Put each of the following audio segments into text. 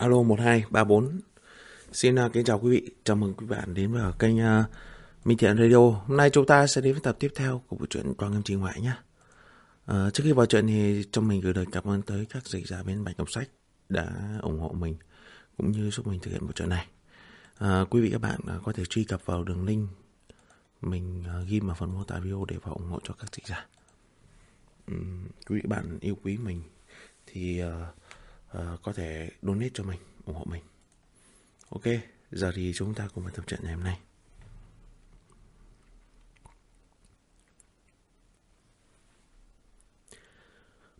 Alo 1234 Xin uh, kính chào quý vị, chào mừng quý bạn đến với kênh uh, Minh Thiện Radio. Hôm nay chúng ta sẽ đến với tập tiếp theo của bộ truyện Quang Âm Trì Ngoại nhé. Uh, Trước khi vào chuyện thì cho mình gửi lời cảm ơn tới các dịch giả bên Bạch Đọc Sách đã ủng hộ mình cũng như giúp mình thực hiện bộ truyện này. Uh, Quý vị các bạn uh, có thể truy cập vào đường link mình uh, ghi vào phần mô tả video để vào ủng hộ cho các dịch giả. Um, Quý vị bạn yêu quý mình thì uh, uh, có thể donate cho mình, ủng hộ mình. Ok, giờ thì chúng ta cùng vào tập trận ngày hôm nay.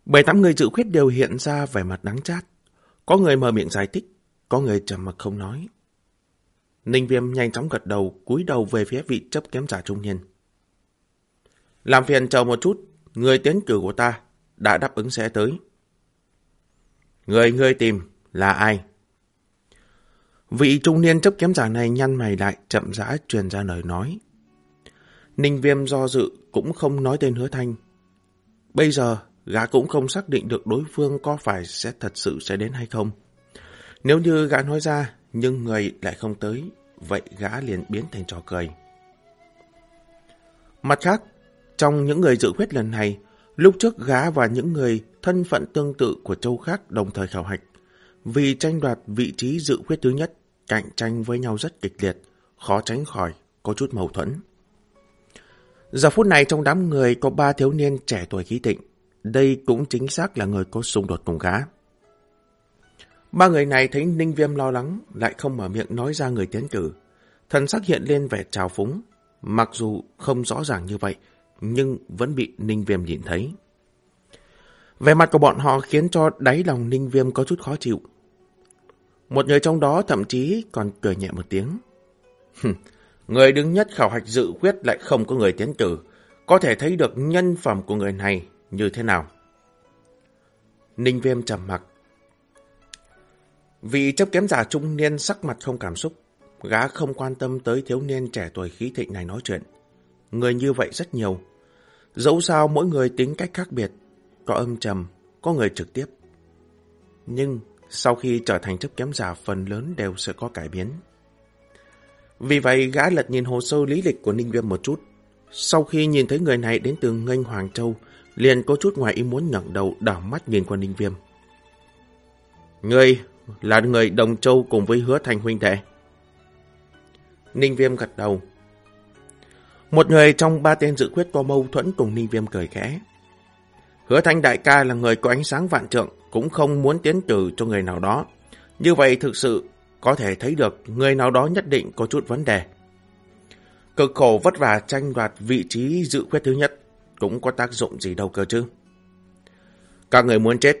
Bảy tám người dự khuyết đều hiện ra vẻ mặt đắng chát. Có người mở miệng giải thích, có người trầm mặc không nói. Ninh Viêm nhanh chóng gật đầu, cúi đầu về phía vị chấp kém giả trung niên. Làm phiền chờ một chút, người tiến cử của ta đã đáp ứng sẽ tới. Người ngươi tìm là ai? Vị trung niên chấp kiếm giả này nhăn mày lại, chậm rãi truyền ra lời nói. Ninh viêm do dự cũng không nói tên hứa thanh. Bây giờ, gã cũng không xác định được đối phương có phải sẽ thật sự sẽ đến hay không. Nếu như gã nói ra, nhưng người lại không tới, vậy gã liền biến thành trò cười. Mặt khác, trong những người dự khuyết lần này, lúc trước gã và những người thân phận tương tự của châu khác đồng thời khảo hạch. Vì tranh đoạt vị trí dự khuyết thứ nhất, cạnh tranh với nhau rất kịch liệt, khó tránh khỏi, có chút mâu thuẫn. Giờ phút này trong đám người có ba thiếu niên trẻ tuổi khí tịnh. Đây cũng chính xác là người có xung đột cùng gã. Ba người này thấy Ninh Viêm lo lắng, lại không mở miệng nói ra người tiến cử. Thần sắc hiện lên vẻ trào phúng. Mặc dù không rõ ràng như vậy, nhưng vẫn bị Ninh Viêm nhìn thấy. Vẻ mặt của bọn họ khiến cho đáy lòng Ninh Viêm có chút khó chịu. Một người trong đó thậm chí còn cười nhẹ một tiếng. người đứng nhất khảo hạch dự quyết lại không có người tiến cử, có thể thấy được nhân phẩm của người này như thế nào. Ninh Viêm trầm mặc. Vị chấp kém giả trung niên sắc mặt không cảm xúc, gã không quan tâm tới thiếu niên trẻ tuổi khí thịnh này nói chuyện. Người như vậy rất nhiều. Dẫu sao mỗi người tính cách khác biệt, có âm trầm, có người trực tiếp. Nhưng sau khi trở thành chấp kém giả phần lớn đều sẽ có cải biến. Vì vậy gã lật nhìn hồ sơ lý lịch của Ninh Viêm một chút. Sau khi nhìn thấy người này đến từ Ngân Hoàng Châu, liền có chút ngoài ý muốn ngẩng đầu đảo mắt nhìn qua Ninh Viêm. Người là người Đồng Châu cùng với hứa thành huynh đệ. Ninh Viêm gật đầu. Một người trong ba tên dự quyết có mâu thuẫn cùng Ninh Viêm cười khẽ. Hứa Thanh đại ca là người có ánh sáng vạn trượng, cũng không muốn tiến cử cho người nào đó. Như vậy thực sự có thể thấy được người nào đó nhất định có chút vấn đề. Cực khổ vất vả tranh đoạt vị trí dự quyết thứ nhất cũng có tác dụng gì đâu cơ chứ. Các người muốn chết.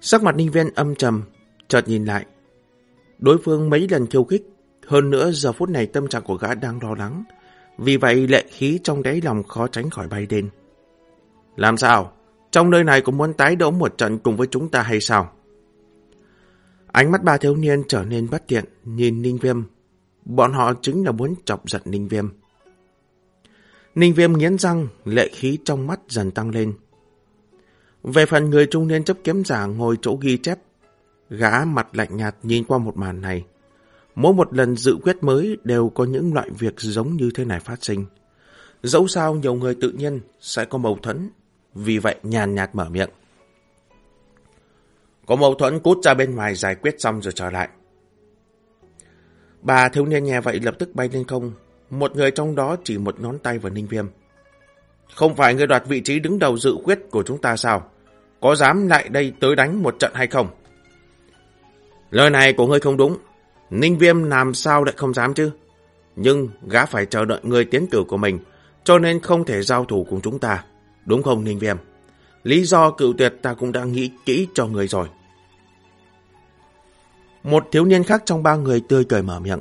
Sắc mặt ninh viên âm trầm, chợt nhìn lại. Đối phương mấy lần khiêu khích, hơn nữa giờ phút này tâm trạng của gã đang lo lắng. Vì vậy lệ khí trong đáy lòng khó tránh khỏi bay lên. Làm sao? Trong nơi này cũng muốn tái đấu một trận cùng với chúng ta hay sao? Ánh mắt ba thiếu niên trở nên bất tiện, nhìn Ninh Viêm. Bọn họ chính là muốn chọc giận Ninh Viêm. Ninh Viêm nghiến răng, lệ khí trong mắt dần tăng lên. Về phần người trung niên chấp kiếm giả ngồi chỗ ghi chép, gã mặt lạnh nhạt nhìn qua một màn này. Mỗi một lần dự quyết mới đều có những loại việc giống như thế này phát sinh. Dẫu sao nhiều người tự nhiên sẽ có mâu thuẫn, vì vậy nhàn nhạt mở miệng. Có mâu thuẫn cút ra bên ngoài giải quyết xong rồi trở lại. Bà thiếu niên nghe vậy lập tức bay lên không. Một người trong đó chỉ một ngón tay vào ninh viêm. Không phải người đoạt vị trí đứng đầu dự quyết của chúng ta sao? Có dám lại đây tới đánh một trận hay không? Lời này của ngươi không đúng. Ninh viêm làm sao lại không dám chứ? Nhưng gã phải chờ đợi người tiến cử của mình, cho nên không thể giao thủ cùng chúng ta. Đúng không Ninh Viêm? Lý do cựu tuyệt ta cũng đã nghĩ kỹ cho người rồi. Một thiếu niên khác trong ba người tươi cười mở miệng.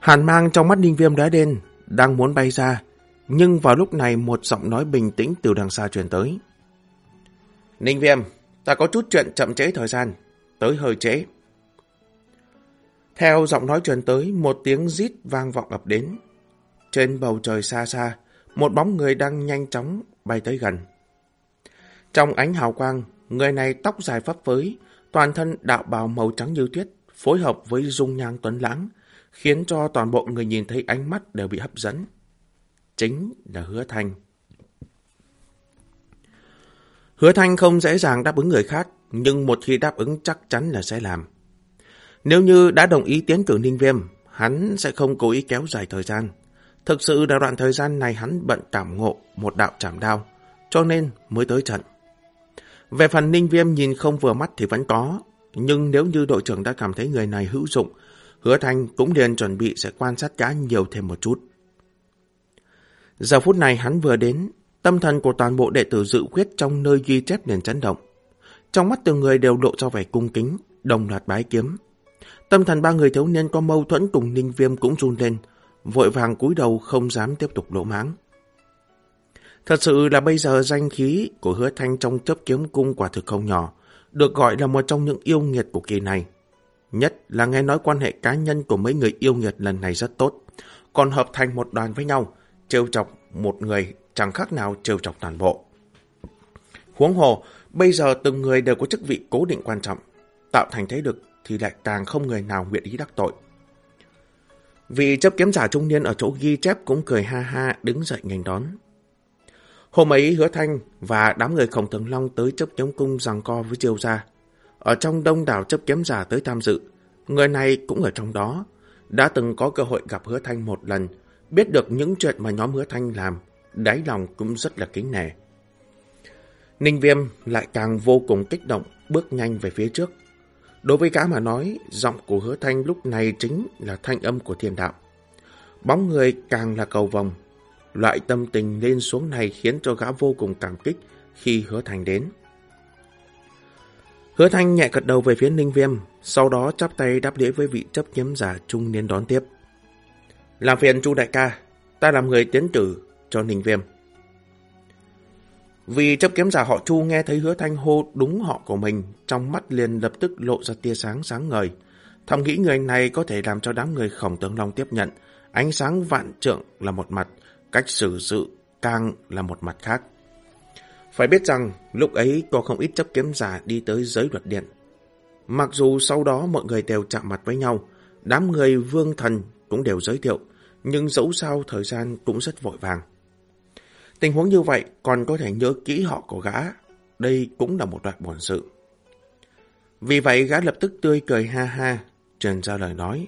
Hàn mang trong mắt Ninh Viêm đã đen, đang muốn bay ra, nhưng vào lúc này một giọng nói bình tĩnh từ đằng xa truyền tới. Ninh Viêm, ta có chút chuyện chậm trễ thời gian, tới hơi trễ. Theo giọng nói truyền tới, một tiếng rít vang vọng ập đến. Trên bầu trời xa xa, một bóng người đang nhanh chóng bay tới gần. Trong ánh hào quang, người này tóc dài phấp phới, Toàn thân đạo bào màu trắng như tuyết, phối hợp với dung nhang tuấn lãng, khiến cho toàn bộ người nhìn thấy ánh mắt đều bị hấp dẫn. Chính là hứa thanh. Hứa thanh không dễ dàng đáp ứng người khác, nhưng một khi đáp ứng chắc chắn là sẽ làm. Nếu như đã đồng ý tiến cử ninh viêm, hắn sẽ không cố ý kéo dài thời gian. Thực sự là đoạn thời gian này hắn bận cảm ngộ một đạo chảm đao, cho nên mới tới trận. Về phần ninh viêm nhìn không vừa mắt thì vẫn có, nhưng nếu như đội trưởng đã cảm thấy người này hữu dụng, hứa thanh cũng liền chuẩn bị sẽ quan sát gã nhiều thêm một chút. Giờ phút này hắn vừa đến, tâm thần của toàn bộ đệ tử dự quyết trong nơi ghi chép liền chấn động. Trong mắt từng người đều lộ ra vẻ cung kính, đồng loạt bái kiếm. Tâm thần ba người thiếu niên có mâu thuẫn cùng ninh viêm cũng run lên, vội vàng cúi đầu không dám tiếp tục lỗ máng. Thật sự là bây giờ danh khí của hứa thanh trong chấp kiếm cung quả thực không nhỏ, được gọi là một trong những yêu nghiệt của kỳ này. Nhất là nghe nói quan hệ cá nhân của mấy người yêu nghiệt lần này rất tốt, còn hợp thành một đoàn với nhau, trêu chọc một người chẳng khác nào trêu chọc toàn bộ. Huống hồ, bây giờ từng người đều có chức vị cố định quan trọng, tạo thành thế lực thì lại càng không người nào nguyện ý đắc tội. Vị chấp kiếm giả trung niên ở chỗ ghi chép cũng cười ha ha đứng dậy nghênh đón. Hôm ấy hứa thanh và đám người khổng thường long tới chấp kiếm cung giằng co với triều gia. Ở trong đông đảo chấp kiếm giả tới tham dự, người này cũng ở trong đó, đã từng có cơ hội gặp hứa thanh một lần, biết được những chuyện mà nhóm hứa thanh làm, đáy lòng cũng rất là kính nể. Ninh Viêm lại càng vô cùng kích động, bước nhanh về phía trước. Đối với gã mà nói, giọng của hứa thanh lúc này chính là thanh âm của thiên đạo. Bóng người càng là cầu vòng. Loại tâm tình lên xuống này khiến cho gã vô cùng cảm kích khi hứa thanh đến. Hứa thanh nhẹ gật đầu về phía ninh viêm, sau đó chắp tay đáp lễ với vị chấp kiếm giả trung niên đón tiếp. Làm phiền chu đại ca, ta làm người tiến cử cho ninh viêm. Vì chấp kiếm giả họ Chu nghe thấy hứa thanh hô đúng họ của mình, trong mắt liền lập tức lộ ra tia sáng sáng ngời. Thầm nghĩ người này có thể làm cho đám người khổng tướng long tiếp nhận. Ánh sáng vạn trượng là một mặt, cách xử sự càng là một mặt khác. Phải biết rằng, lúc ấy có không ít chấp kiếm giả đi tới giới luật điện. Mặc dù sau đó mọi người đều chạm mặt với nhau, đám người vương thần cũng đều giới thiệu, nhưng dẫu sao thời gian cũng rất vội vàng. Tình huống như vậy còn có thể nhớ kỹ họ của gã. Đây cũng là một đoạn buồn sự. Vì vậy gã lập tức tươi cười ha ha, truyền ra lời nói.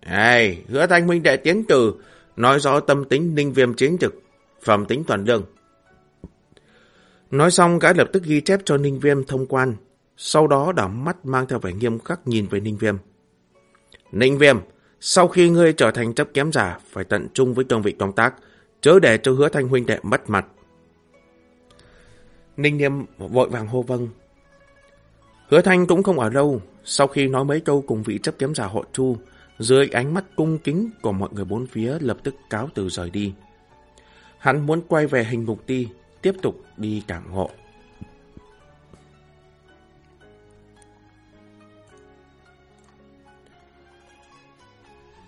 Ê, hứa thanh minh đệ tiến từ, nói rõ tâm tính ninh viêm chiến trực, phẩm tính toàn lương. Nói xong gã lập tức ghi chép cho ninh viêm thông quan, sau đó đảo mắt mang theo vẻ nghiêm khắc nhìn về ninh viêm. Ninh viêm, sau khi ngươi trở thành chấp kém giả, phải tận trung với cương vị công tác, chớ để cho hứa thanh huynh đệ mất mặt. Ninh Niêm vội vàng hô vâng. Hứa thanh cũng không ở lâu, sau khi nói mấy câu cùng vị chấp kiếm giả họ Chu, dưới ánh mắt cung kính của mọi người bốn phía lập tức cáo từ rời đi. Hắn muốn quay về hình mục ti, tiếp tục đi cảm ngộ.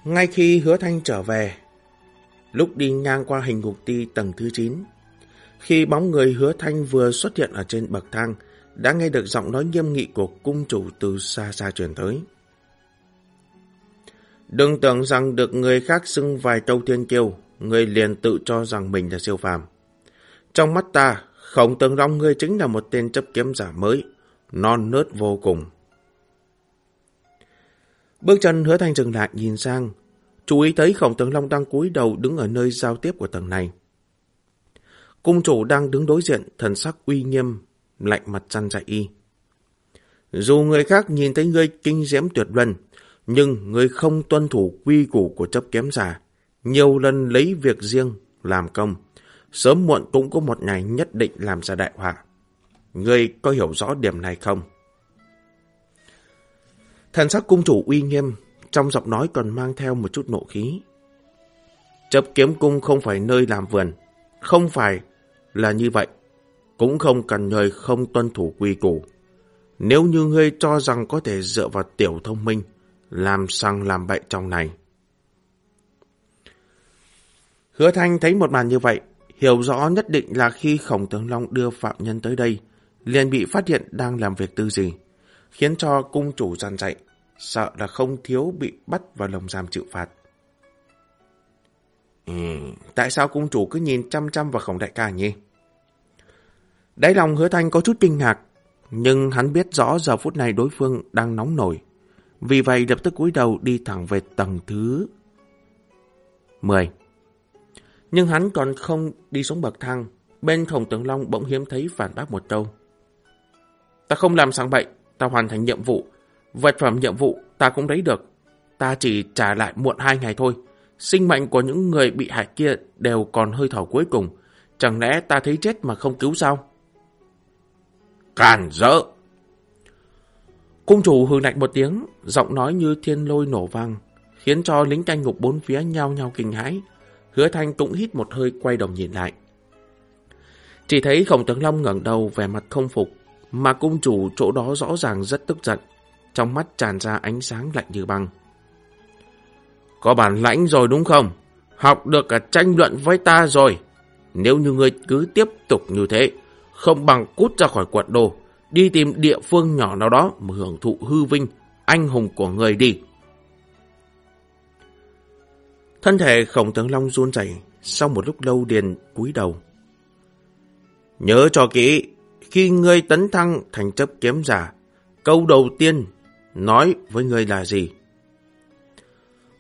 Ngay khi hứa thanh trở về, lúc đi ngang qua hình ngục ti tầng thứ 9. Khi bóng người hứa thanh vừa xuất hiện ở trên bậc thang, đã nghe được giọng nói nghiêm nghị của cung chủ từ xa xa truyền tới. Đừng tưởng rằng được người khác xưng vài câu thiên kiêu, người liền tự cho rằng mình là siêu phàm. Trong mắt ta, khổng tường long ngươi chính là một tên chấp kiếm giả mới, non nớt vô cùng. Bước chân hứa thanh dừng lại nhìn sang, Chú ý thấy khổng tướng Long đang cúi đầu đứng ở nơi giao tiếp của tầng này. Cung chủ đang đứng đối diện, thần sắc uy nghiêm, lạnh mặt chăn dạy y. Dù người khác nhìn thấy ngươi kinh diễm tuyệt luân, nhưng ngươi không tuân thủ quy củ của chấp kém giả, nhiều lần lấy việc riêng làm công, sớm muộn cũng có một ngày nhất định làm ra đại họa. Ngươi có hiểu rõ điểm này không? Thần sắc cung chủ uy nghiêm, trong giọng nói còn mang theo một chút nộ khí. Chấp kiếm cung không phải nơi làm vườn, không phải là như vậy, cũng không cần người không tuân thủ quy củ. Nếu như ngươi cho rằng có thể dựa vào tiểu thông minh, làm sang làm bậy trong này. Hứa Thanh thấy một màn như vậy, hiểu rõ nhất định là khi Khổng Tướng Long đưa phạm nhân tới đây, liền bị phát hiện đang làm việc tư gì. khiến cho cung chủ giàn dạy, sợ là không thiếu bị bắt vào lồng giam chịu phạt. Ừ, tại sao cung chủ cứ nhìn chăm chăm vào khổng đại ca nhỉ? Đáy lòng hứa thanh có chút kinh ngạc, nhưng hắn biết rõ giờ phút này đối phương đang nóng nổi. Vì vậy lập tức cúi đầu đi thẳng về tầng thứ 10. Nhưng hắn còn không đi xuống bậc thang. Bên khổng tướng Long bỗng hiếm thấy phản bác một câu. Ta không làm sáng bậy, ta hoàn thành nhiệm vụ. Vật phẩm nhiệm vụ ta cũng lấy được. Ta chỉ trả lại muộn hai ngày thôi. Sinh mệnh của những người bị hại kia đều còn hơi thở cuối cùng. Chẳng lẽ ta thấy chết mà không cứu sao? Càn rỡ! Cung chủ hừ lạnh một tiếng, giọng nói như thiên lôi nổ vang, khiến cho lính canh ngục bốn phía nhau nhau kinh hãi. Hứa thanh cũng hít một hơi quay đầu nhìn lại. Chỉ thấy khổng tướng Long ngẩng đầu vẻ mặt không phục, mà cung chủ chỗ đó rõ ràng rất tức giận, trong mắt tràn ra ánh sáng lạnh như băng. Có bản lãnh rồi đúng không? Học được cả tranh luận với ta rồi. Nếu như ngươi cứ tiếp tục như thế, không bằng cút ra khỏi quận đồ, đi tìm địa phương nhỏ nào đó mà hưởng thụ hư vinh, anh hùng của người đi. Thân thể khổng tướng long run rẩy sau một lúc lâu điền cúi đầu. Nhớ cho kỹ, khi ngươi tấn thăng thành chấp kiếm giả, câu đầu tiên nói với ngươi là gì?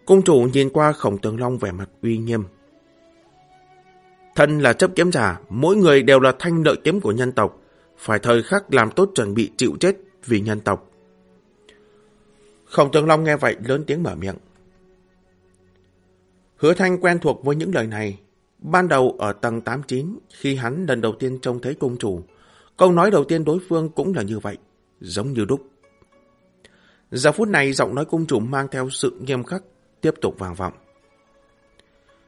Cung chủ nhìn qua khổng tường long vẻ mặt uy nghiêm. Thân là chấp kiếm giả, mỗi người đều là thanh lợi kiếm của nhân tộc, phải thời khắc làm tốt chuẩn bị chịu chết vì nhân tộc. Khổng tường long nghe vậy lớn tiếng mở miệng. Hứa Thanh quen thuộc với những lời này. Ban đầu ở tầng 89, khi hắn lần đầu tiên trông thấy cung chủ, câu nói đầu tiên đối phương cũng là như vậy, giống như đúc. Giờ phút này giọng nói cung chủ mang theo sự nghiêm khắc, tiếp tục vang vọng.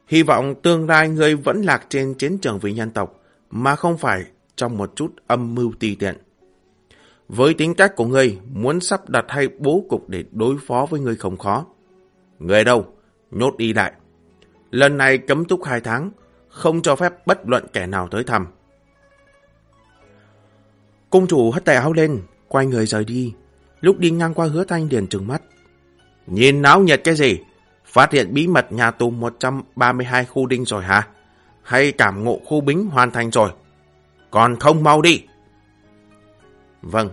Hy vọng tương lai ngươi vẫn lạc trên chiến trường vì nhân tộc, mà không phải trong một chút âm mưu ti tiện. Với tính cách của ngươi, muốn sắp đặt hay bố cục để đối phó với ngươi không khó. Người đâu? Nhốt đi lại. Lần này cấm túc hai tháng, không cho phép bất luận kẻ nào tới thăm. Cung chủ hất tay áo lên, quay người rời đi. Lúc đi ngang qua hứa thanh liền trừng mắt. Nhìn náo nhiệt cái gì? Phát hiện bí mật nhà tù 132 khu đinh rồi hả? Hay cảm ngộ khu bính hoàn thành rồi? Còn không mau đi! Vâng.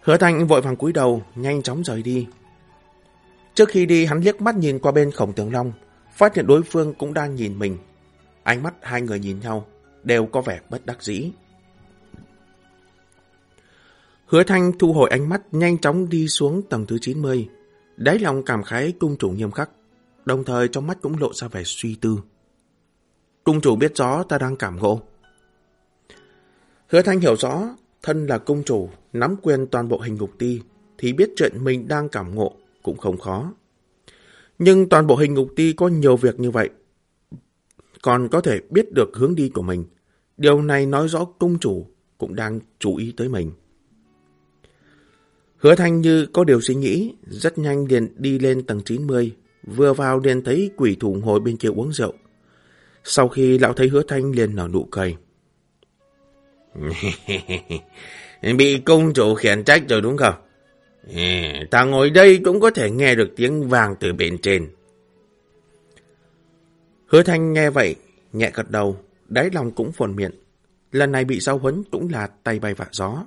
Hứa thanh vội vàng cúi đầu, nhanh chóng rời đi. Trước khi đi hắn liếc mắt nhìn qua bên khổng tướng long, phát hiện đối phương cũng đang nhìn mình. Ánh mắt hai người nhìn nhau, đều có vẻ bất đắc dĩ. Hứa Thanh thu hồi ánh mắt nhanh chóng đi xuống tầng thứ 90. Đáy lòng cảm khái cung chủ nghiêm khắc, đồng thời trong mắt cũng lộ ra vẻ suy tư. Cung chủ biết rõ ta đang cảm ngộ. Hứa Thanh hiểu rõ, thân là cung chủ, nắm quyền toàn bộ hình ngục ti, thì biết chuyện mình đang cảm ngộ cũng không khó. Nhưng toàn bộ hình ngục ti có nhiều việc như vậy. Còn có thể biết được hướng đi của mình. Điều này nói rõ cung chủ cũng đang chú ý tới mình. Hứa Thanh như có điều suy nghĩ, rất nhanh liền đi lên tầng 90, vừa vào liền thấy quỷ thủ ngồi bên kia uống rượu. Sau khi lão thấy hứa Thanh liền nở nụ cười. Bị công chủ khiển trách rồi đúng không? ta ngồi đây cũng có thể nghe được tiếng vàng từ bên trên. Hứa Thanh nghe vậy, nhẹ gật đầu, đáy lòng cũng phồn miệng. Lần này bị giao huấn cũng là tay bay vạ gió.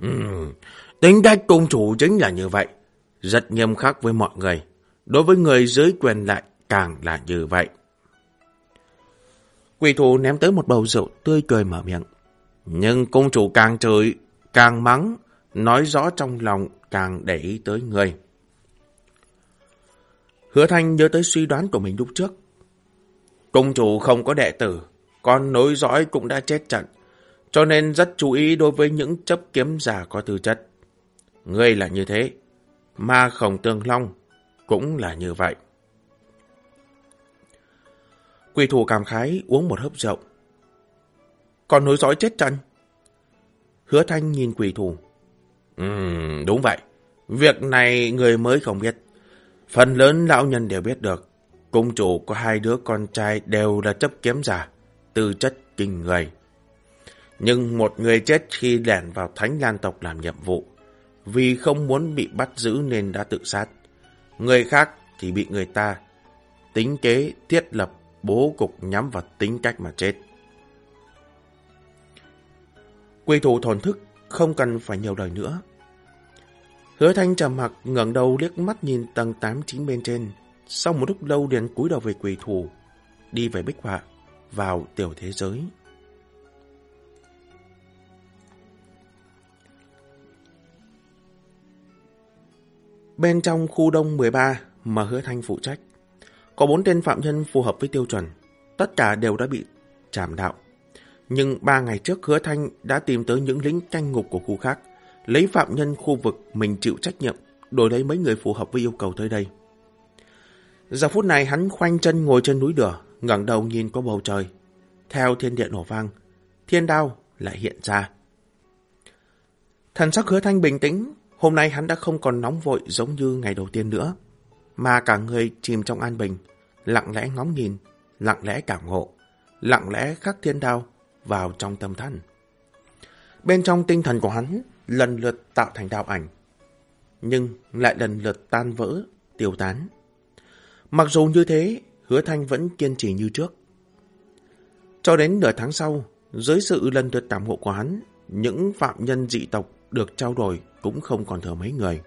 Ừm, tính cách công chủ chính là như vậy. Rất nghiêm khắc với mọi người. Đối với người dưới quyền lại càng là như vậy. Quỷ thủ ném tới một bầu rượu tươi cười mở miệng. Nhưng công chủ càng chửi, càng mắng, nói rõ trong lòng càng để ý tới người. Hứa Thanh nhớ tới suy đoán của mình lúc trước. Công chủ không có đệ tử, con nối dõi cũng đã chết trận, cho nên rất chú ý đối với những chấp kiếm giả có tư chất. Ngươi là như thế, ma khổng tương long cũng là như vậy. Quỷ thủ cảm khái uống một hớp rượu. Còn nối dõi chết chăn. Hứa Thanh nhìn quỷ thủ. Ừ, đúng vậy. Việc này người mới không biết. Phần lớn lão nhân đều biết được. Cung chủ có hai đứa con trai đều là chấp kiếm giả, tư chất kinh người. Nhưng một người chết khi lẻn vào thánh lan tộc làm nhiệm vụ vì không muốn bị bắt giữ nên đã tự sát. Người khác thì bị người ta tính kế thiết lập bố cục nhắm vào tính cách mà chết. Quy thủ thổn thức không cần phải nhiều lời nữa. Hứa thanh trầm mặc ngẩng đầu liếc mắt nhìn tầng 89 bên trên. Sau một lúc lâu liền cúi đầu về quỷ thủ, đi về bích họa, vào tiểu thế giới. Bên trong khu đông 13 mà hứa thanh phụ trách, có bốn tên phạm nhân phù hợp với tiêu chuẩn, tất cả đều đã bị trảm đạo. Nhưng ba ngày trước hứa thanh đã tìm tới những lính canh ngục của khu khác, lấy phạm nhân khu vực mình chịu trách nhiệm, đổi lấy mấy người phù hợp với yêu cầu tới đây. Giờ phút này hắn khoanh chân ngồi trên núi đửa, ngẩng đầu nhìn qua bầu trời. Theo thiên địa nổ vang, thiên đao lại hiện ra. Thần sắc hứa thanh bình tĩnh, hôm nay hắn đã không còn nóng vội giống như ngày đầu tiên nữa, mà cả người chìm trong an bình, lặng lẽ ngóng nhìn, lặng lẽ cảm ngộ, lặng lẽ khắc thiên đao vào trong tâm thần. Bên trong tinh thần của hắn lần lượt tạo thành đạo ảnh, nhưng lại lần lượt tan vỡ, tiêu tán. Mặc dù như thế, hứa thanh vẫn kiên trì như trước. Cho đến nửa tháng sau, dưới sự lần lượt cảm ngộ của hắn, những phạm nhân dị tộc được trao đổi cũng không còn thừa mấy người.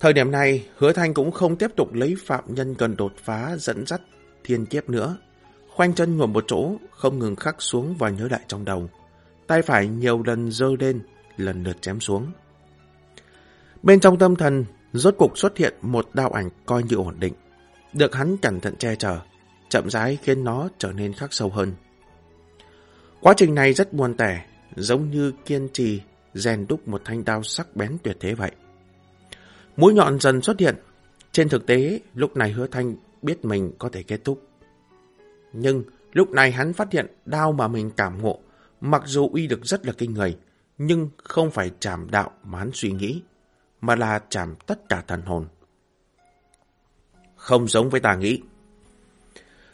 Thời điểm này, hứa thanh cũng không tiếp tục lấy phạm nhân cần đột phá dẫn dắt thiên kiếp nữa. Khoanh chân ngồi một chỗ, không ngừng khắc xuống và nhớ lại trong đầu. Tay phải nhiều lần dơ lên, lần lượt chém xuống. Bên trong tâm thần, rốt cục xuất hiện một đạo ảnh coi như ổn định. Được hắn cẩn thận che chở, chậm rãi khiến nó trở nên khắc sâu hơn. Quá trình này rất buồn tẻ, giống như kiên trì rèn đúc một thanh đao sắc bén tuyệt thế vậy. Mũi nhọn dần xuất hiện. Trên thực tế, lúc này hứa thanh biết mình có thể kết thúc. Nhưng lúc này hắn phát hiện đao mà mình cảm ngộ, mặc dù uy lực rất là kinh người, nhưng không phải chạm đạo mà hắn suy nghĩ, mà là chạm tất cả thần hồn. Không giống với ta nghĩ.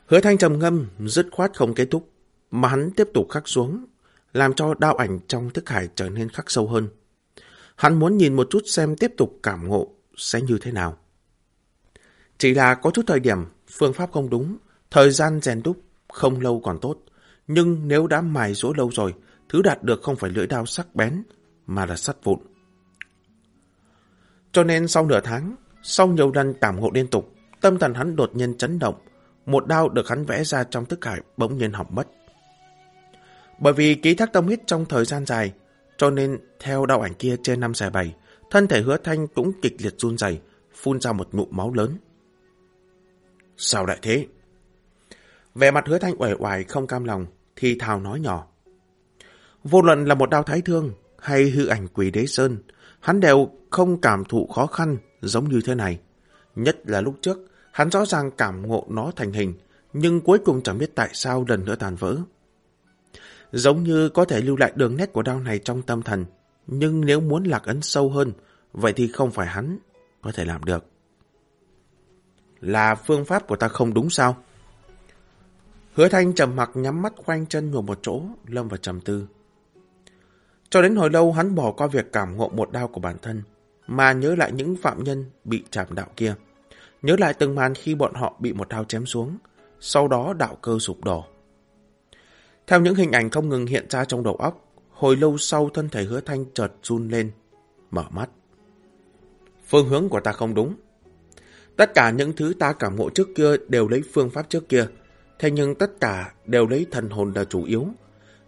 Hứa thanh trầm ngâm, dứt khoát không kết thúc, mà hắn tiếp tục khắc xuống, làm cho đao ảnh trong thức hải trở nên khắc sâu hơn. Hắn muốn nhìn một chút xem tiếp tục cảm ngộ sẽ như thế nào. Chỉ là có chút thời điểm, phương pháp không đúng, thời gian rèn đúc không lâu còn tốt. Nhưng nếu đã mài dỗ lâu rồi, thứ đạt được không phải lưỡi đao sắc bén, mà là sắt vụn. Cho nên sau nửa tháng, sau nhiều lần cảm ngộ liên tục, tâm thần hắn đột nhiên chấn động, một đao được hắn vẽ ra trong thức hải bỗng nhiên hỏng mất. Bởi vì ký thác tâm huyết trong thời gian dài, cho nên theo đạo ảnh kia trên năm xẻ bảy, thân thể hứa thanh cũng kịch liệt run rẩy, phun ra một ngụm máu lớn. Sao lại thế? Vẻ mặt hứa thanh uể oải không cam lòng, thì thào nói nhỏ. Vô luận là một đao thái thương hay hư ảnh quỷ đế sơn, hắn đều không cảm thụ khó khăn giống như thế này. Nhất là lúc trước, hắn rõ ràng cảm ngộ nó thành hình, nhưng cuối cùng chẳng biết tại sao lần nữa tàn vỡ. Giống như có thể lưu lại đường nét của đao này trong tâm thần, nhưng nếu muốn lạc ấn sâu hơn, vậy thì không phải hắn có thể làm được. Là phương pháp của ta không đúng sao? Hứa thanh trầm mặc nhắm mắt khoanh chân ngồi một chỗ, lâm vào trầm tư. Cho đến hồi lâu hắn bỏ qua việc cảm ngộ một đau của bản thân, mà nhớ lại những phạm nhân bị chạm đạo kia. Nhớ lại từng màn khi bọn họ bị một đao chém xuống, sau đó đạo cơ sụp đổ. Theo những hình ảnh không ngừng hiện ra trong đầu óc, hồi lâu sau thân thể hứa thanh chợt run lên, mở mắt. Phương hướng của ta không đúng. Tất cả những thứ ta cảm ngộ trước kia đều lấy phương pháp trước kia, thế nhưng tất cả đều lấy thần hồn là chủ yếu.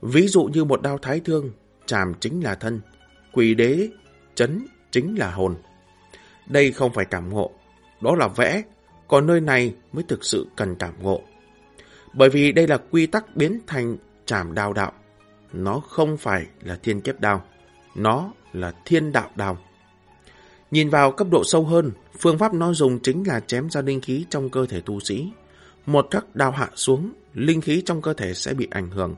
Ví dụ như một đao thái thương, chàm chính là thân, quỷ đế, chấn chính là hồn. Đây không phải cảm ngộ, đó là vẽ, còn nơi này mới thực sự cần cảm ngộ. Bởi vì đây là quy tắc biến thành trảm đao đạo. Nó không phải là thiên kiếp đao, nó là thiên đạo đao. Nhìn vào cấp độ sâu hơn, phương pháp nó dùng chính là chém ra linh khí trong cơ thể tu sĩ. Một khắc đao hạ xuống, linh khí trong cơ thể sẽ bị ảnh hưởng,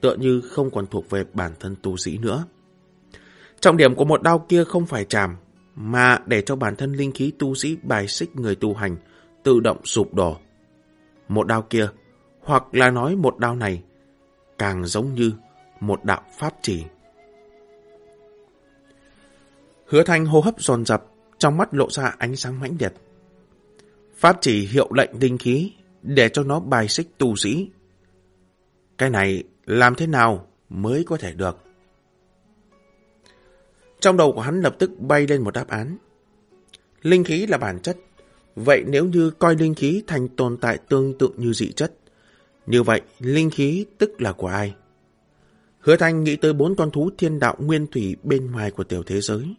tựa như không còn thuộc về bản thân tu sĩ nữa. Trọng điểm của một đao kia không phải chàm, mà để cho bản thân linh khí tu sĩ bài xích người tu hành, tự động sụp đổ. Một đao kia, hoặc là nói một đao này, càng giống như một đạo pháp chỉ. Hứa thanh hô hấp dồn dập, trong mắt lộ ra ánh sáng mãnh liệt. Pháp chỉ hiệu lệnh linh khí để cho nó bài xích tu sĩ. Cái này làm thế nào mới có thể được? Trong đầu của hắn lập tức bay lên một đáp án. Linh khí là bản chất. Vậy nếu như coi linh khí thành tồn tại tương tự như dị chất, như vậy linh khí tức là của ai? Hứa Thanh nghĩ tới bốn con thú thiên đạo nguyên thủy bên ngoài của tiểu thế giới.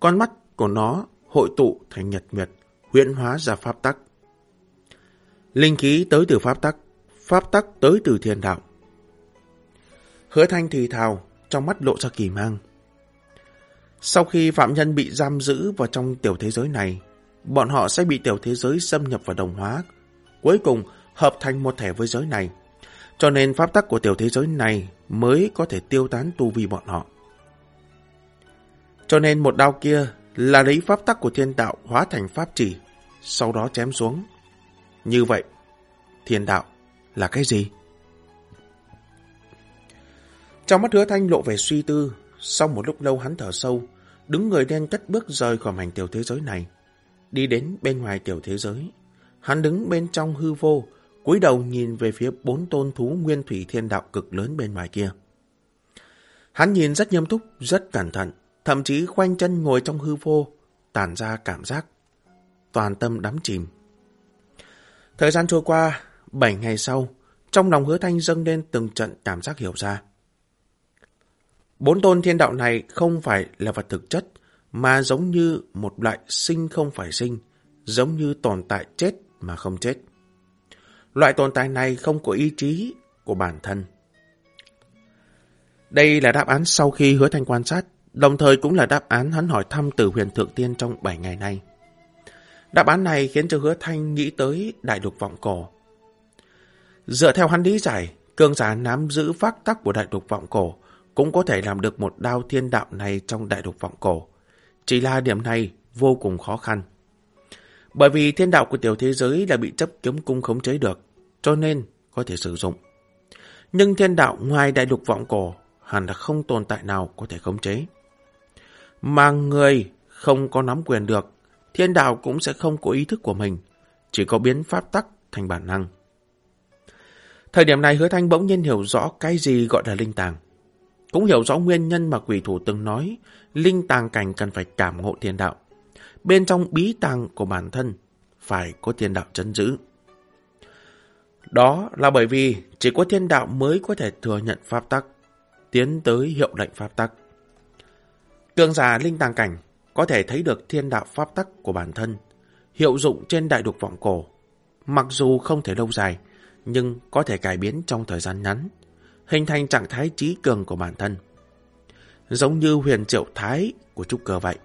Con mắt của nó hội tụ thành nhật nguyệt, huyễn hóa ra pháp tắc. Linh khí tới từ pháp tắc, pháp tắc tới từ thiên đạo. Hứa Thanh thì thào, trong mắt lộ ra kỳ mang. Sau khi phạm nhân bị giam giữ vào trong tiểu thế giới này, bọn họ sẽ bị tiểu thế giới xâm nhập vào đồng hóa, cuối cùng hợp thành một thể với giới này. Cho nên pháp tắc của tiểu thế giới này mới có thể tiêu tán tu vi bọn họ. Cho nên một đao kia là lấy pháp tắc của thiên đạo hóa thành pháp chỉ, sau đó chém xuống. Như vậy, thiên đạo là cái gì? Trong mắt hứa thanh lộ về suy tư, sau một lúc lâu hắn thở sâu, đứng người đen cất bước rời khỏi mảnh tiểu thế giới này. Đi đến bên ngoài tiểu thế giới. Hắn đứng bên trong hư vô, cúi đầu nhìn về phía bốn tôn thú nguyên thủy thiên đạo cực lớn bên ngoài kia. Hắn nhìn rất nghiêm túc, rất cẩn thận, thậm chí khoanh chân ngồi trong hư vô, tản ra cảm giác, toàn tâm đắm chìm. Thời gian trôi qua, bảy ngày sau, trong lòng hứa thanh dâng lên từng trận cảm giác hiểu ra. Bốn tôn thiên đạo này không phải là vật thực chất, mà giống như một loại sinh không phải sinh, giống như tồn tại chết mà không chết. Loại tồn tại này không có ý chí của bản thân. Đây là đáp án sau khi hứa thanh quan sát, đồng thời cũng là đáp án hắn hỏi thăm từ huyền thượng tiên trong 7 ngày nay. Đáp án này khiến cho hứa thanh nghĩ tới đại lục vọng cổ. Dựa theo hắn lý giải, cường giả nắm giữ phát tắc của đại lục vọng cổ cũng có thể làm được một đao thiên đạo này trong đại lục vọng cổ. Chỉ là điểm này vô cùng khó khăn. Bởi vì thiên đạo của tiểu thế giới là bị chấp kiếm cung khống chế được, cho nên có thể sử dụng. Nhưng thiên đạo ngoài đại đục vọng cổ hẳn là không tồn tại nào có thể khống chế. Mà người không có nắm quyền được, thiên đạo cũng sẽ không có ý thức của mình, chỉ có biến pháp tắc thành bản năng. Thời điểm này hứa thanh bỗng nhiên hiểu rõ cái gì gọi là linh tàng. Cũng hiểu rõ nguyên nhân mà quỷ thủ từng nói, linh tàng cảnh cần phải cảm ngộ thiên đạo. Bên trong bí tàng của bản thân, phải có thiên đạo chấn giữ. Đó là bởi vì chỉ có thiên đạo mới có thể thừa nhận pháp tắc, tiến tới hiệu lệnh pháp tắc. Cường giả linh tàng cảnh có thể thấy được thiên đạo pháp tắc của bản thân, hiệu dụng trên đại đục vọng cổ. Mặc dù không thể lâu dài, nhưng có thể cải biến trong thời gian ngắn hình thành trạng thái trí cường của bản thân. Giống như huyền triệu thái của trúc cơ vậy.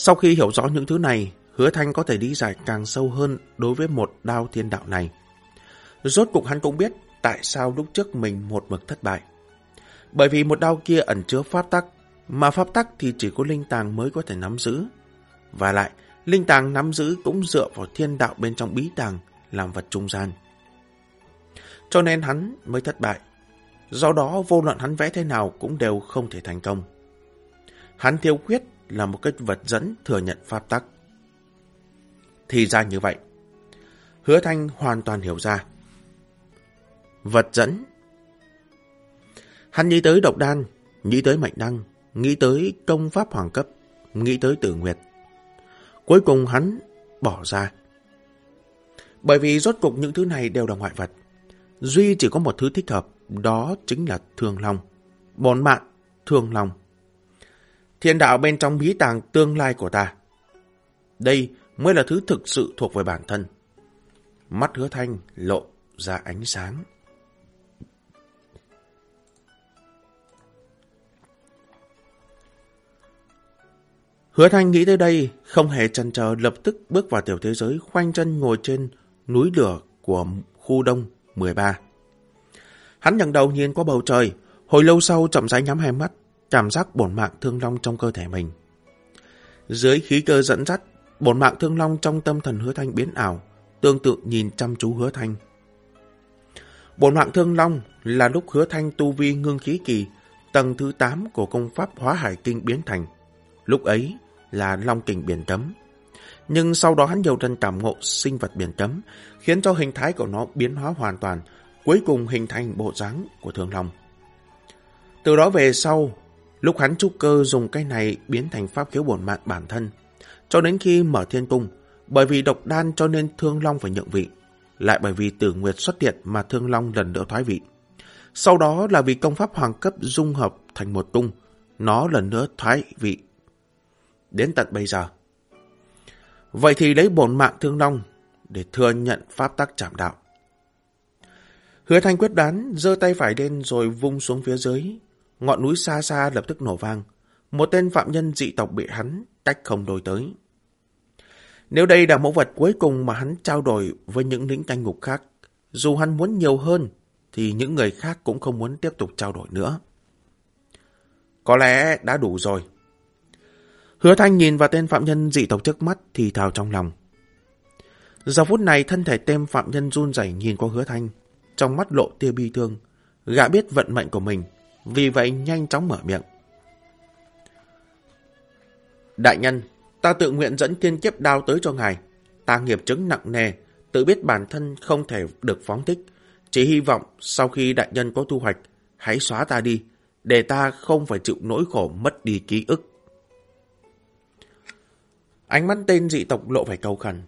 Sau khi hiểu rõ những thứ này, hứa thanh có thể lý giải càng sâu hơn đối với một đao thiên đạo này. Rốt cục hắn cũng biết tại sao lúc trước mình một mực thất bại. Bởi vì một đao kia ẩn chứa pháp tắc, mà pháp tắc thì chỉ có linh tàng mới có thể nắm giữ. Và lại, linh tàng nắm giữ cũng dựa vào thiên đạo bên trong bí tàng làm vật trung gian. Cho nên hắn mới thất bại. Do đó vô luận hắn vẽ thế nào cũng đều không thể thành công. Hắn thiếu khuyết là một cái vật dẫn thừa nhận pháp tắc. Thì ra như vậy. Hứa Thanh hoàn toàn hiểu ra. Vật dẫn. Hắn nghĩ tới độc đan, nghĩ tới mạnh đăng, nghĩ tới công pháp hoàng cấp, nghĩ tới tử nguyệt. Cuối cùng hắn bỏ ra. Bởi vì rốt cục những thứ này đều là ngoại vật. Duy chỉ có một thứ thích hợp, đó chính là thương long. bốn mạng, thương long. Thiên đạo bên trong bí tàng tương lai của ta. Đây mới là thứ thực sự thuộc về bản thân. Mắt hứa thanh lộ ra ánh sáng. Hứa thanh nghĩ tới đây, không hề chần chờ lập tức bước vào tiểu thế giới khoanh chân ngồi trên núi lửa của khu đông 13. Hắn nhận đầu nhìn qua bầu trời, hồi lâu sau chậm rãi nhắm hai mắt, cảm giác bổn mạng thương long trong cơ thể mình. Dưới khí cơ dẫn dắt, bổn mạng thương long trong tâm thần hứa thanh biến ảo, tương tự nhìn chăm chú hứa thanh. Bổn mạng thương long là lúc hứa thanh tu vi ngưng khí kỳ, tầng thứ 8 của công pháp hóa hải kinh biến thành. Lúc ấy là long kình biển cấm. Nhưng sau đó hắn nhiều lần cảm ngộ sinh vật biển cấm, khiến cho hình thái của nó biến hóa hoàn toàn, cuối cùng hình thành bộ dáng của thương long. Từ đó về sau, lúc hắn trúc cơ dùng cái này biến thành pháp khiếu bổn mạng bản thân, cho đến khi mở thiên cung, bởi vì độc đan cho nên thương long phải nhượng vị, lại bởi vì tử nguyệt xuất hiện mà thương long lần nữa thoái vị. Sau đó là vì công pháp hoàng cấp dung hợp thành một tung, nó lần nữa thoái vị. Đến tận bây giờ. Vậy thì lấy bổn mạng thương long để thừa nhận pháp tắc chạm đạo. Hứa thanh quyết đoán, giơ tay phải lên rồi vung xuống phía dưới. Ngọn núi xa xa lập tức nổ vang. Một tên phạm nhân dị tộc bị hắn tách không đổi tới. Nếu đây là mẫu vật cuối cùng mà hắn trao đổi với những lính canh ngục khác, dù hắn muốn nhiều hơn, thì những người khác cũng không muốn tiếp tục trao đổi nữa. Có lẽ đã đủ rồi. Hứa Thanh nhìn vào tên phạm nhân dị tộc trước mắt thì thào trong lòng. Giờ phút này thân thể tên phạm nhân run rẩy nhìn qua hứa Thanh, trong mắt lộ tia bi thương. Gã biết vận mệnh của mình, vì vậy nhanh chóng mở miệng. Đại nhân, ta tự nguyện dẫn thiên kiếp đao tới cho ngài. Ta nghiệp chứng nặng nề, tự biết bản thân không thể được phóng thích. Chỉ hy vọng sau khi đại nhân có thu hoạch, hãy xóa ta đi, để ta không phải chịu nỗi khổ mất đi ký ức. Ánh mắt tên dị tộc lộ vẻ cầu khẩn.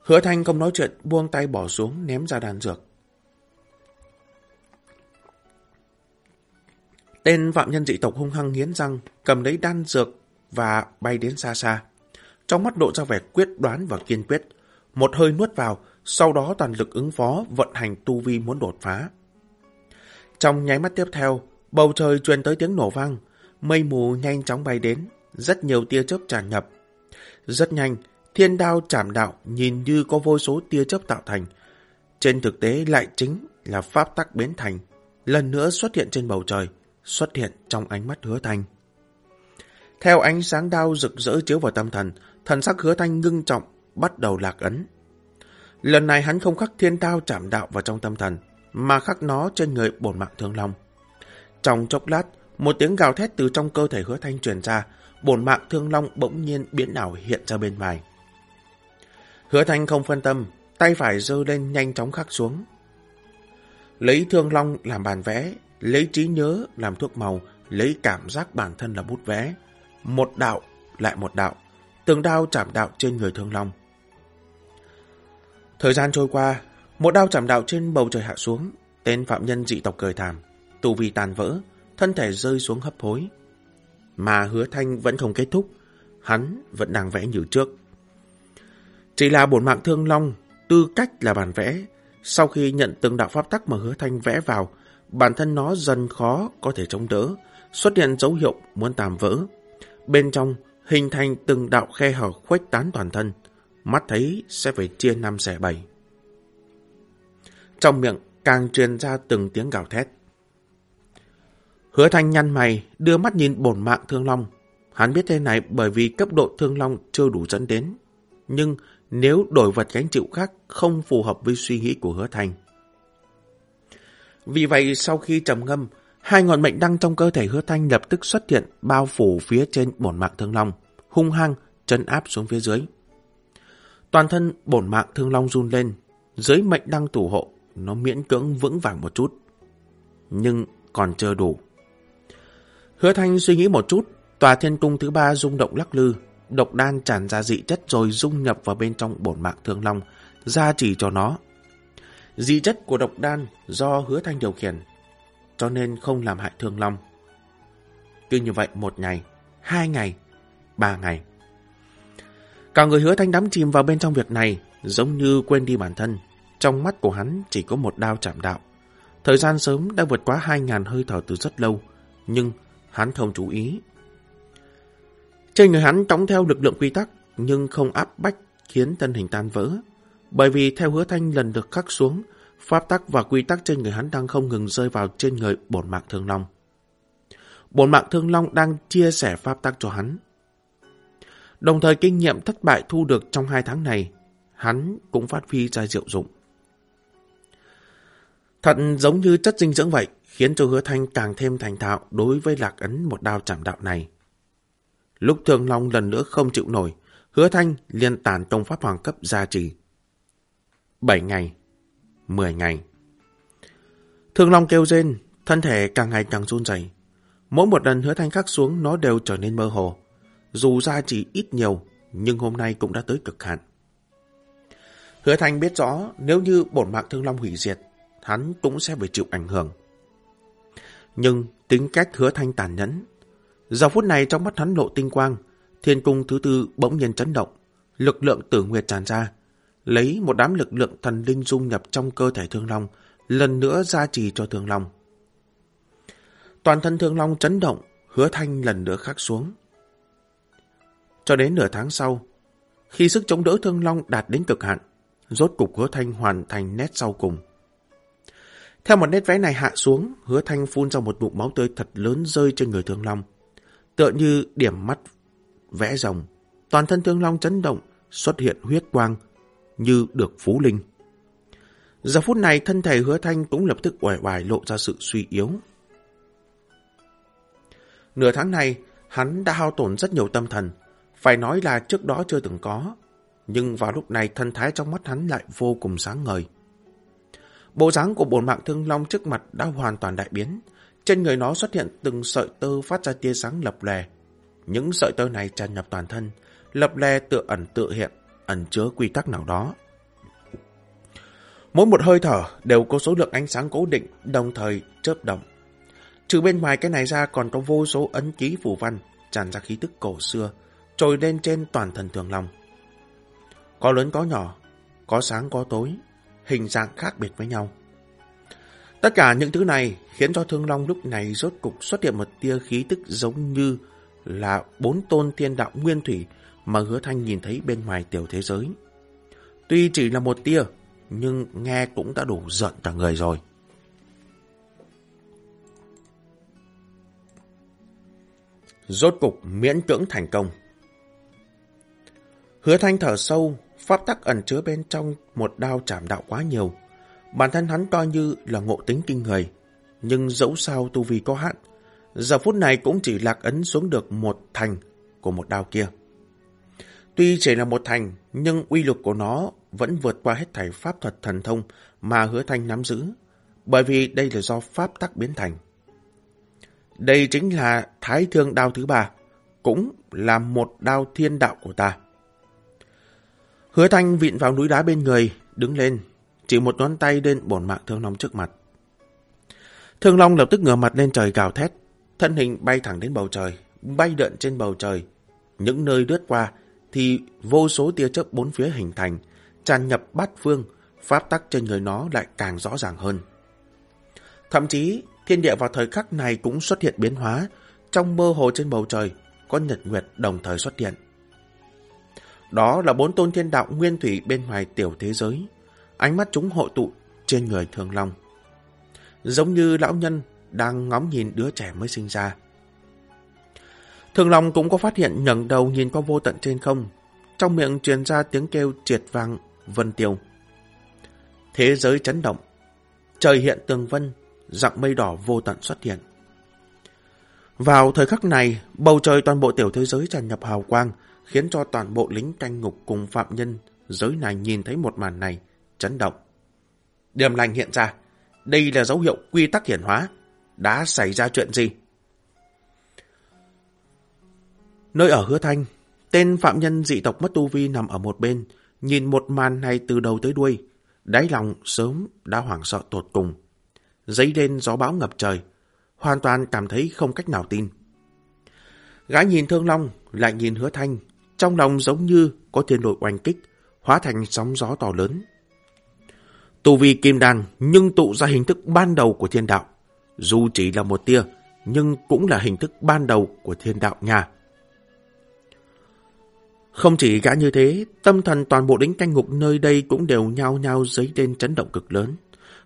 Hứa Thanh không nói chuyện, buông tay bỏ xuống, ném ra đàn dược. Tên phạm nhân dị tộc hung hăng nghiến răng, cầm lấy đan dược và bay đến xa xa. Trong mắt lộ ra vẻ quyết đoán và kiên quyết. Một hơi nuốt vào, sau đó toàn lực ứng phó, vận hành tu vi muốn đột phá. Trong nháy mắt tiếp theo, bầu trời truyền tới tiếng nổ vang, mây mù nhanh chóng bay đến, rất nhiều tia chớp tràn nhập. Rất nhanh, thiên đao chảm đạo nhìn như có vô số tia chớp tạo thành. Trên thực tế lại chính là pháp tắc biến thành, lần nữa xuất hiện trên bầu trời, xuất hiện trong ánh mắt hứa thanh. Theo ánh sáng đao rực rỡ chiếu vào tâm thần, thần sắc hứa thanh ngưng trọng, bắt đầu lạc ấn. Lần này hắn không khắc thiên đao chảm đạo vào trong tâm thần, mà khắc nó trên người bổn mạng thương long. Trong chốc lát, một tiếng gào thét từ trong cơ thể hứa thanh truyền ra, bổn mạng thương long bỗng nhiên biến ảo hiện ra bên ngoài. Hứa thanh không phân tâm, tay phải giơ lên nhanh chóng khắc xuống. Lấy thương long làm bàn vẽ, lấy trí nhớ làm thuốc màu, lấy cảm giác bản thân là bút vẽ. Một đạo, lại một đạo, từng đao chạm đạo trên người thương long. Thời gian trôi qua, một đao chạm đạo trên bầu trời hạ xuống, tên phạm nhân dị tộc cười thảm, tù vi tàn vỡ, thân thể rơi xuống hấp hối. Mà hứa thanh vẫn không kết thúc, hắn vẫn đang vẽ như trước. Chỉ là bổn mạng thương long, tư cách là bản vẽ. Sau khi nhận từng đạo pháp tắc mà hứa thanh vẽ vào, bản thân nó dần khó có thể chống đỡ, xuất hiện dấu hiệu muốn tàm vỡ. Bên trong, hình thành từng đạo khe hở khuếch tán toàn thân, mắt thấy sẽ phải chia năm xẻ bảy. Trong miệng càng truyền ra từng tiếng gào thét. Hứa thanh nhăn mày, đưa mắt nhìn bổn mạng thương long. Hắn biết thế này bởi vì cấp độ thương long chưa đủ dẫn đến. Nhưng nếu đổi vật gánh chịu khác không phù hợp với suy nghĩ của hứa thanh. Vì vậy sau khi trầm ngâm, hai ngọn mệnh đăng trong cơ thể hứa thanh lập tức xuất hiện bao phủ phía trên bổn mạng thương long, hung hăng chân áp xuống phía dưới. Toàn thân bổn mạng thương long run lên, dưới mệnh đăng thủ hộ, nó miễn cưỡng vững vàng một chút. Nhưng còn chưa đủ. Hứa thanh suy nghĩ một chút, tòa thiên cung thứ ba rung động lắc lư, độc đan tràn ra dị chất rồi dung nhập vào bên trong bổn mạng thương long, gia trì cho nó. Dị chất của độc đan do hứa thanh điều khiển, cho nên không làm hại thương long. Cứ như vậy một ngày, hai ngày, ba ngày. Cả người hứa thanh đắm chìm vào bên trong việc này, giống như quên đi bản thân. Trong mắt của hắn chỉ có một đao chạm đạo. Thời gian sớm đã vượt quá hai ngàn hơi thở từ rất lâu, nhưng hắn không chú ý. Trên người hắn trống theo lực lượng quy tắc, nhưng không áp bách khiến thân hình tan vỡ. Bởi vì theo hứa thanh lần được khắc xuống, pháp tắc và quy tắc trên người hắn đang không ngừng rơi vào trên người bổn mạng thương long. Bổn mạng thương long đang chia sẻ pháp tắc cho hắn. Đồng thời kinh nghiệm thất bại thu được trong hai tháng này, hắn cũng phát huy ra diệu dụng. Thật giống như chất dinh dưỡng vậy, khiến cho hứa thanh càng thêm thành thạo đối với lạc ấn một đao chạm đạo này. Lúc Thương Long lần nữa không chịu nổi, hứa thanh liên tàn tông pháp hoàng cấp gia trì. 7 ngày, 10 ngày. Thương Long kêu rên, thân thể càng ngày càng run rẩy. Mỗi một lần hứa thanh khắc xuống nó đều trở nên mơ hồ. Dù ra chỉ ít nhiều, nhưng hôm nay cũng đã tới cực hạn. Hứa thanh biết rõ nếu như bổn mạng Thương Long hủy diệt, hắn cũng sẽ phải chịu ảnh hưởng. Nhưng tính cách hứa thanh tàn nhẫn. Giờ phút này trong mắt hắn lộ tinh quang, thiên cung thứ tư bỗng nhiên chấn động, lực lượng tử nguyệt tràn ra, lấy một đám lực lượng thần linh dung nhập trong cơ thể Thương Long, lần nữa gia trì cho Thương Long. Toàn thân Thương Long chấn động, hứa thanh lần nữa khắc xuống. Cho đến nửa tháng sau, khi sức chống đỡ Thương Long đạt đến cực hạn, rốt cục hứa thanh hoàn thành nét sau cùng. Theo một nét vẽ này hạ xuống, hứa thanh phun ra một bụng máu tươi thật lớn rơi trên người Thương Long. Tựa như điểm mắt vẽ rồng, toàn thân Thương Long chấn động, xuất hiện huyết quang, như được phú linh. Giờ phút này thân thể hứa thanh cũng lập tức uể oải lộ ra sự suy yếu. Nửa tháng này, hắn đã hao tổn rất nhiều tâm thần, phải nói là trước đó chưa từng có. Nhưng vào lúc này thân thái trong mắt hắn lại vô cùng sáng ngời. Bộ dáng của bồn mạng thương long trước mặt đã hoàn toàn đại biến. Trên người nó xuất hiện từng sợi tơ phát ra tia sáng lập lè. Những sợi tơ này tràn nhập toàn thân, lập lè tự ẩn tự hiện, ẩn chứa quy tắc nào đó. Mỗi một hơi thở đều có số lượng ánh sáng cố định, đồng thời chớp động. Trừ bên ngoài cái này ra còn có vô số ấn ký phù văn, tràn ra khí tức cổ xưa, trồi lên trên toàn thân thường long. Có lớn có nhỏ, có sáng có tối, hình dạng khác biệt với nhau. Tất cả những thứ này khiến cho Thương Long lúc này rốt cục xuất hiện một tia khí tức giống như là bốn tôn thiên đạo nguyên thủy mà hứa thanh nhìn thấy bên ngoài tiểu thế giới. Tuy chỉ là một tia, nhưng nghe cũng đã đủ giận cả người rồi. Rốt cục miễn cưỡng thành công. Hứa thanh thở sâu, pháp tắc ẩn chứa bên trong một đao chảm đạo quá nhiều. Bản thân hắn coi như là ngộ tính kinh người, nhưng dẫu sao tu vi có hạn, giờ phút này cũng chỉ lạc ấn xuống được một thành của một đao kia. Tuy chỉ là một thành, nhưng uy lực của nó vẫn vượt qua hết thảy pháp thuật thần thông mà hứa thanh nắm giữ, bởi vì đây là do pháp tắc biến thành. Đây chính là thái thương đao thứ ba, cũng là một đao thiên đạo của ta. Hứa thanh vịn vào núi đá bên người, đứng lên, chỉ một ngón tay lên bổn mạng thương long trước mặt. Thương long lập tức ngửa mặt lên trời gào thét, thân hình bay thẳng đến bầu trời, bay đợn trên bầu trời. Những nơi lướt qua thì vô số tia chớp bốn phía hình thành, tràn nhập bát phương, pháp tắc trên người nó lại càng rõ ràng hơn. Thậm chí, thiên địa vào thời khắc này cũng xuất hiện biến hóa, trong mơ hồ trên bầu trời, có nhật nguyệt đồng thời xuất hiện. Đó là bốn tôn thiên đạo nguyên thủy bên ngoài tiểu thế giới, ánh mắt chúng hội tụ trên người thường long. Giống như lão nhân đang ngóng nhìn đứa trẻ mới sinh ra. Thường Long cũng có phát hiện ngẩng đầu nhìn qua vô tận trên không, trong miệng truyền ra tiếng kêu triệt vang vân tiêu. Thế giới chấn động, trời hiện tường vân, dạng mây đỏ vô tận xuất hiện. Vào thời khắc này, bầu trời toàn bộ tiểu thế giới tràn nhập hào quang, khiến cho toàn bộ lính canh ngục cùng phạm nhân giới này nhìn thấy một màn này, chấn động. Điểm lành hiện ra, đây là dấu hiệu quy tắc hiển hóa. Đã xảy ra chuyện gì? Nơi ở hứa thanh, tên phạm nhân dị tộc mất tu vi nằm ở một bên, nhìn một màn này từ đầu tới đuôi, đáy lòng sớm đã hoảng sợ tột cùng. Giấy lên gió bão ngập trời, hoàn toàn cảm thấy không cách nào tin. Gã nhìn Thương Long, lại nhìn Hứa Thanh, trong lòng giống như có thiên đội oanh kích, hóa thành sóng gió to lớn. Tu vi kim đan nhưng tụ ra hình thức ban đầu của thiên đạo. Dù chỉ là một tia, nhưng cũng là hình thức ban đầu của thiên đạo nhà không chỉ gã như thế, tâm thần toàn bộ đính canh ngục nơi đây cũng đều nhao nhao dấy lên chấn động cực lớn.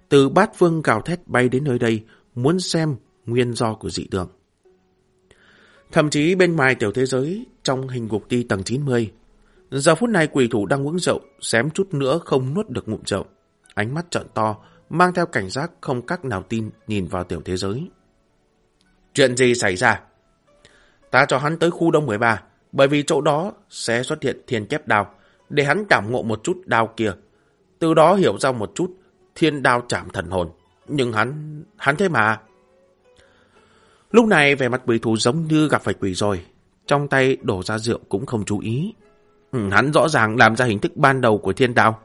Từ bát vương gào thét bay đến nơi đây, muốn xem nguyên do của dị tượng. Thậm chí bên ngoài tiểu thế giới, trong hình ngục ti tầng 90, giờ phút này quỷ thủ đang uống rượu, xém chút nữa không nuốt được ngụm rượu. Ánh mắt trợn to, mang theo cảnh giác không cách nào tin nhìn vào tiểu thế giới. Chuyện gì xảy ra? Ta cho hắn tới khu đông 13, bởi vì chỗ đó sẽ xuất hiện thiên chép đao, để hắn cảm ngộ một chút đao kia. Từ đó hiểu ra một chút thiên đao chạm thần hồn. Nhưng hắn, hắn thế mà. Lúc này vẻ mặt quỷ thú giống như gặp phải quỷ rồi. Trong tay đổ ra rượu cũng không chú ý. Ừ, hắn rõ ràng làm ra hình thức ban đầu của thiên đao.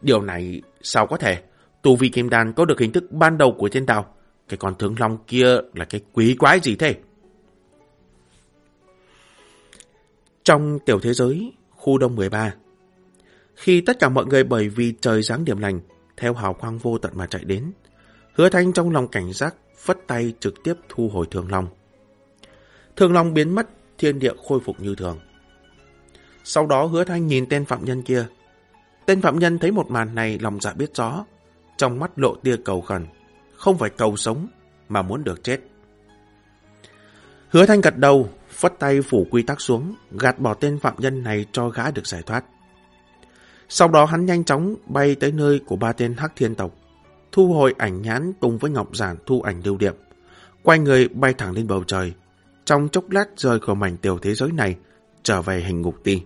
Điều này sao có thể? Tu vi kim đan có được hình thức ban đầu của thiên đao. Cái con tướng long kia là cái quý quái gì thế? Trong tiểu thế giới, khu đông 13, khi tất cả mọi người bởi vì trời sáng điểm lành, theo hào quang vô tận mà chạy đến, hứa thanh trong lòng cảnh giác, phất tay trực tiếp thu hồi thường long. Thường long biến mất, thiên địa khôi phục như thường. Sau đó hứa thanh nhìn tên phạm nhân kia. Tên phạm nhân thấy một màn này lòng dạ biết rõ, trong mắt lộ tia cầu khẩn, không phải cầu sống, mà muốn được chết. Hứa thanh gật đầu, phất tay phủ quy tắc xuống, gạt bỏ tên phạm nhân này cho gã được giải thoát. Sau đó hắn nhanh chóng bay tới nơi của ba tên hắc thiên tộc, thu hồi ảnh nhãn cùng với ngọc giản thu ảnh lưu điệp, quay người bay thẳng lên bầu trời, trong chốc lát rời khỏi mảnh tiểu thế giới này, trở về hình ngục ti.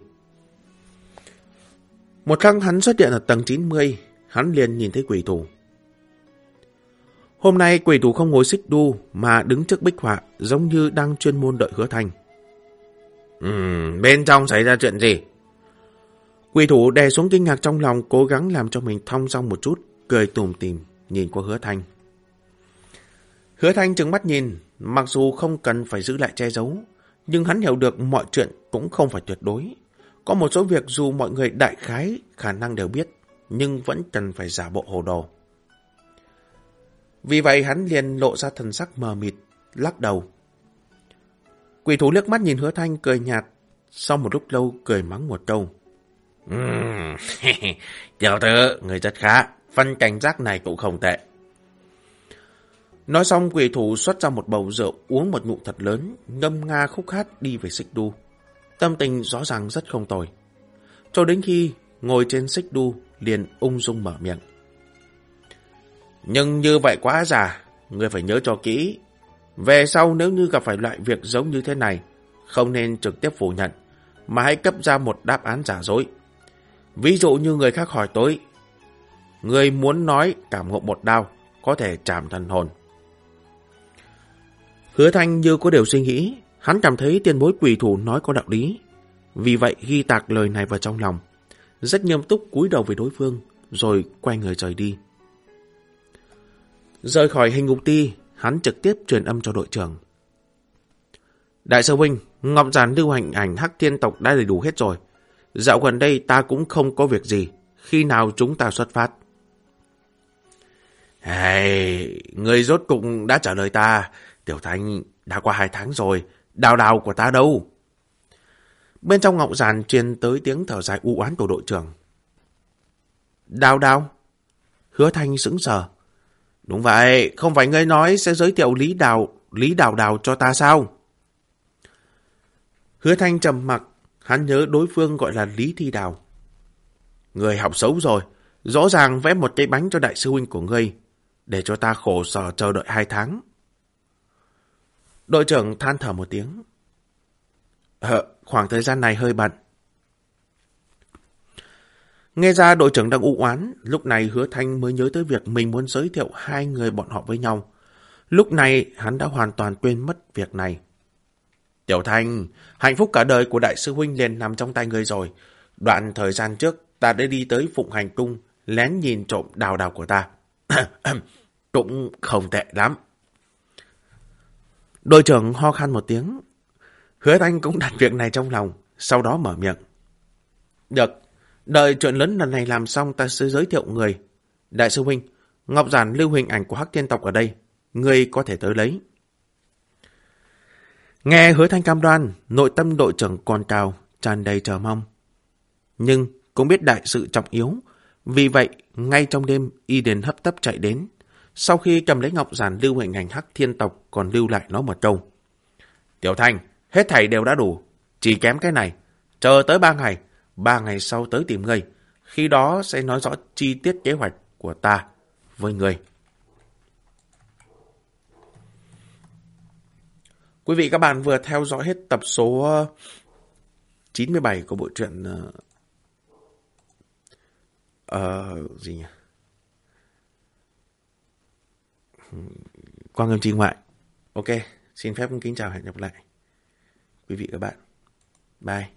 Một khắc hắn xuất hiện ở tầng 90, hắn liền nhìn thấy quỷ thủ. Hôm nay quỷ thủ không ngồi xích đu mà đứng trước bích họa giống như đang chuyên môn đợi hứa thành Bên trong xảy ra chuyện gì? Quỷ thủ đè xuống kinh ngạc trong lòng cố gắng làm cho mình thong dong một chút, cười tùm tìm, nhìn qua hứa thanh. Hứa thanh trừng mắt nhìn, mặc dù không cần phải giữ lại che giấu, nhưng hắn hiểu được mọi chuyện cũng không phải tuyệt đối. Có một số việc dù mọi người đại khái khả năng đều biết, nhưng vẫn cần phải giả bộ hồ đồ. Vì vậy hắn liền lộ ra thần sắc mờ mịt, lắc đầu. Quỷ thú liếc mắt nhìn hứa thanh cười nhạt, sau một lúc lâu cười mắng một câu. Tiểu tử, người rất khá, phân cảnh giác này cũng không tệ. Nói xong quỷ thủ xuất ra một bầu rượu uống một ngụm thật lớn, ngâm nga khúc hát đi về xích đu. Tâm tình rõ ràng rất không tồi. Cho đến khi ngồi trên xích đu liền ung dung mở miệng. Nhưng như vậy quá già, người phải nhớ cho kỹ. Về sau nếu như gặp phải loại việc giống như thế này, không nên trực tiếp phủ nhận, mà hãy cấp ra một đáp án giả dối. Ví dụ như người khác hỏi tôi, người muốn nói cảm ngộ một đau, có thể chạm thần hồn. Hứa Thanh như có điều suy nghĩ, hắn cảm thấy tiền bối quỷ thủ nói có đạo lý. Vì vậy ghi tạc lời này vào trong lòng, rất nghiêm túc cúi đầu với đối phương, rồi quay người rời đi. Rời khỏi hình ngục ti, hắn trực tiếp truyền âm cho đội trưởng. Đại sư huynh, Ngọc Giản lưu hành ảnh hắc thiên tộc đã đầy đủ hết rồi. Dạo gần đây ta cũng không có việc gì. Khi nào chúng ta xuất phát? Hey, người rốt cục đã trả lời ta. Tiểu Thanh, đã qua hai tháng rồi. Đào đào của ta đâu? Bên trong ngọc giàn truyền tới tiếng thở dài u oán của đội trưởng. Đào đào? Hứa Thanh sững sờ. Đúng vậy, không phải ngươi nói sẽ giới thiệu Lý Đào, Lý Đào Đào cho ta sao? Hứa Thanh trầm mặc, hắn nhớ đối phương gọi là Lý Thi Đào. Người học xấu rồi, rõ ràng vẽ một cây bánh cho đại sư huynh của ngươi, để cho ta khổ sở chờ đợi hai tháng. Đội trưởng than thở một tiếng. Ờ, khoảng thời gian này hơi bận. Nghe ra đội trưởng đang u oán, lúc này hứa thanh mới nhớ tới việc mình muốn giới thiệu hai người bọn họ với nhau. Lúc này hắn đã hoàn toàn quên mất việc này. Tiểu Thanh, hạnh phúc cả đời của đại sư huynh liền nằm trong tay người rồi. Đoạn thời gian trước, ta đã đi tới Phụng Hành Cung, lén nhìn trộm đào đào của ta. Cũng không tệ lắm. Đội trưởng ho khan một tiếng. Hứa Thanh cũng đặt việc này trong lòng, sau đó mở miệng. Được, đợi chuyện lớn lần này làm xong ta sẽ giới thiệu người. Đại sư huynh, Ngọc Giản lưu hình ảnh của Hắc Thiên Tộc ở đây, người có thể tới lấy. Nghe hứa thanh cam đoan, nội tâm đội trưởng còn cao, tràn đầy chờ mong. Nhưng cũng biết đại sự trọng yếu, vì vậy ngay trong đêm y đến hấp tấp chạy đến. Sau khi cầm lấy ngọc giản lưu hình ảnh hắc thiên tộc còn lưu lại nó một câu. Tiểu Thanh, hết thầy đều đã đủ, chỉ kém cái này. Chờ tới ba ngày, ba ngày sau tới tìm ngươi. Khi đó sẽ nói rõ chi tiết kế hoạch của ta với người. Quý vị các bạn vừa theo dõi hết tập số ờ, 97 của bộ truyện uh, uh, gì nhỉ? Quang Ngâm Chi Ngoại. Ok, xin phép kính chào hẹn gặp lại quý vị các bạn. Bye.